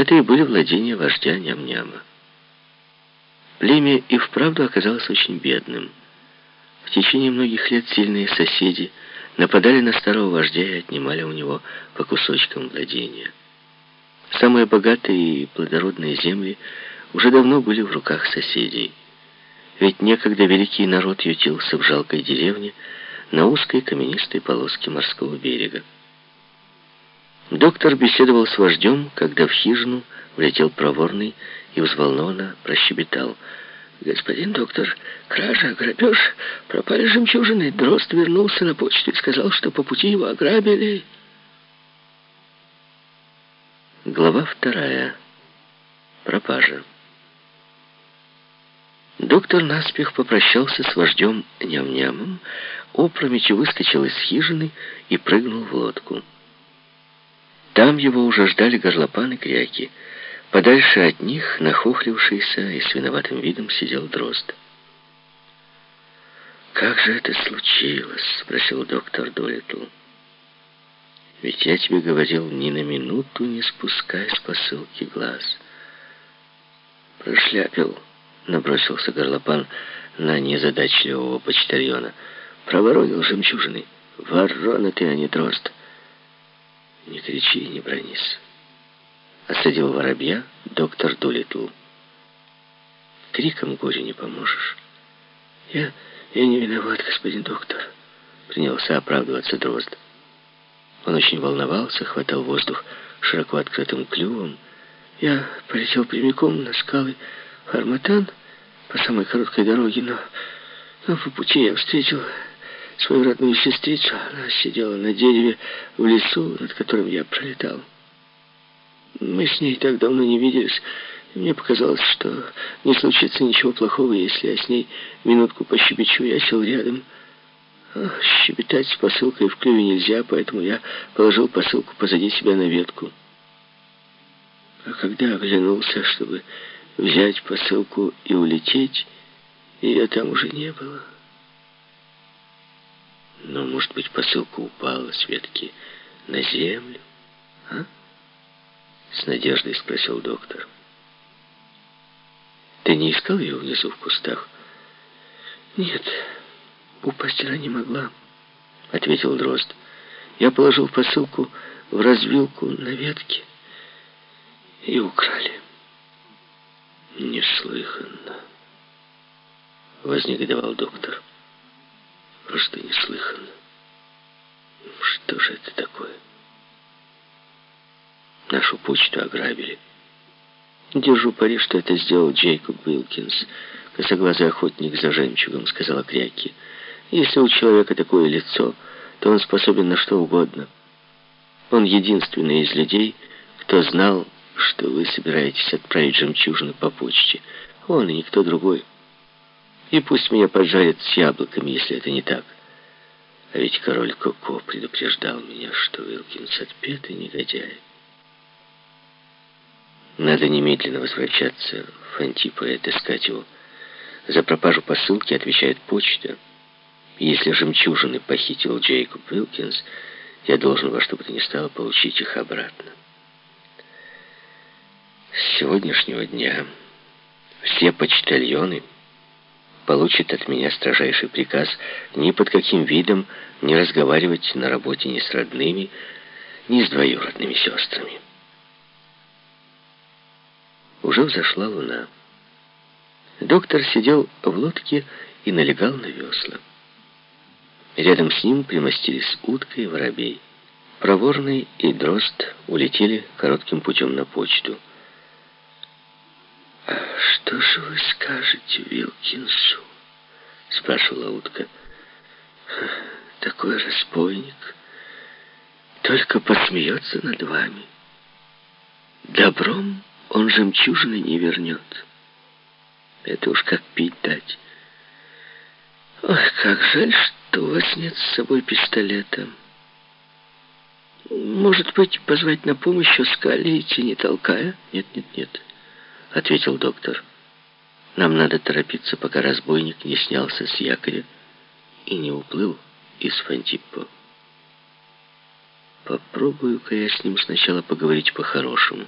Это и были владения вождя Ням-Няма. Племя и вправду оказалось очень бедным. В течение многих лет сильные соседи нападали на старого вождя и отнимали у него по кусочкам владения. Самые богатые и плодородные земли уже давно были в руках соседей. Ведь некогда великий народ ютился в жалкой деревне на узкой каменистой полоске морского берега. Доктор беседовал с вождем, когда в хижину влетел проворный и взволнованно прощебетал. «Господин доктор, кража, грабеж, пропали жемчужины. Дрозд вернулся на почту и сказал, что по пути его ограбили». Глава вторая. Пропажа. Доктор наспех попрощался с вождем ням-нямом, опрометью выскочил из хижины и прыгнул в лодку. Там его уже ждали горлопаны кряки. Подальше от них, нахохлившийся и с виноватым видом, сидел дрозд. «Как же это случилось?» — спросил доктор Долитл. «Ведь я тебе говорил, ни на минуту не спускай с посылки глаз». «Прошляпил», — набросился горлопан на незадачливого почтальона. «Проворонил жемчужины. Ворона ты, а не дрозд». «Не кричи, не бронись», — осадил воробья доктор Дулитл. «Криком горю не поможешь». «Я, я не виноват, господин доктор», — принялся оправдываться дрозд. Он очень волновался, хватал воздух широко открытым клювом. Я полетел прямиком на скалы Харматан по самой короткой дороге, но, но по пути я встретил свою родную сестрицу. Она сидела на дереве в лесу, над которым я пролетал. Мы с ней так давно не виделись, и мне показалось, что не случится ничего плохого, если я с ней минутку пощебечу. Я сел рядом. Ах, щебетать с посылкой в клюве нельзя, поэтому я положил посылку позади себя на ветку. А когда оглянулся, чтобы взять посылку и улететь, ее там уже не было. Но, может быть, посылка упала с ветки на землю, а? С надеждой спросил доктор. Ты не искал ее внизу в кустах? Нет, упасть она не могла, ответил Дрозд. Я положил посылку в развилку на ветке и украли. Неслыханно, вознегодовал доктор. Просто неслыханно. Что же это такое? Нашу почту ограбили. Держу пари, что это сделал Джейкоб Уилкинс, косоглазый охотник за жемчугом, сказала Кряки. Если у человека такое лицо, то он способен на что угодно. Он единственный из людей, кто знал, что вы собираетесь отправить жемчужину по почте. Он и никто другой. И пусть меня поджарят с яблоками, если это не так. А ведь король Коко предупреждал меня, что Уилкинс отпетый негодяй. Надо немедленно возвращаться в Антипо и отыскать его. За пропажу посылки отвечает почта. Если жемчужины похитил Джейкоб Уилкинс, я должен во что бы то ни стало получить их обратно. С сегодняшнего дня все почтальоны получит от меня строжайший приказ ни под каким видом не разговаривать на работе ни с родными, ни с двоюродными сестрами. Уже взошла луна. Доктор сидел в лодке и налегал на весла. Рядом с ним примостились утка и воробей. Проворный и дрозд улетели коротким путем на почту. «Что же вы скажете Вилкинсу?» — спрашивала утка. «Такой разбойник только посмеется над вами. Добром он жемчужины не вернет. Это уж как пить дать. Ох, как жаль, что у вас нет с собой пистолета. Может быть, позвать на помощь Оскали идти не толкая? Нет, нет, нет». — ответил доктор. «Нам надо торопиться, пока разбойник не снялся с якоря и не уплыл из Фантиппо. Попробую-ка я с ним сначала поговорить по-хорошему».